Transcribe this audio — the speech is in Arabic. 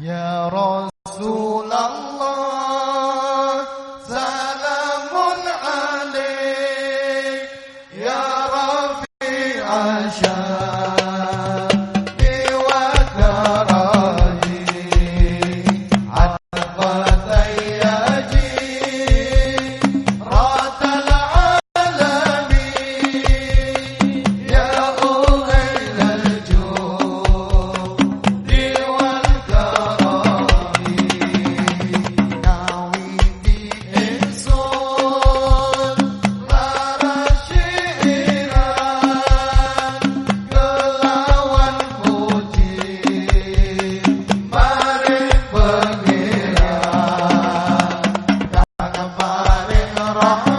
يا رسول 아.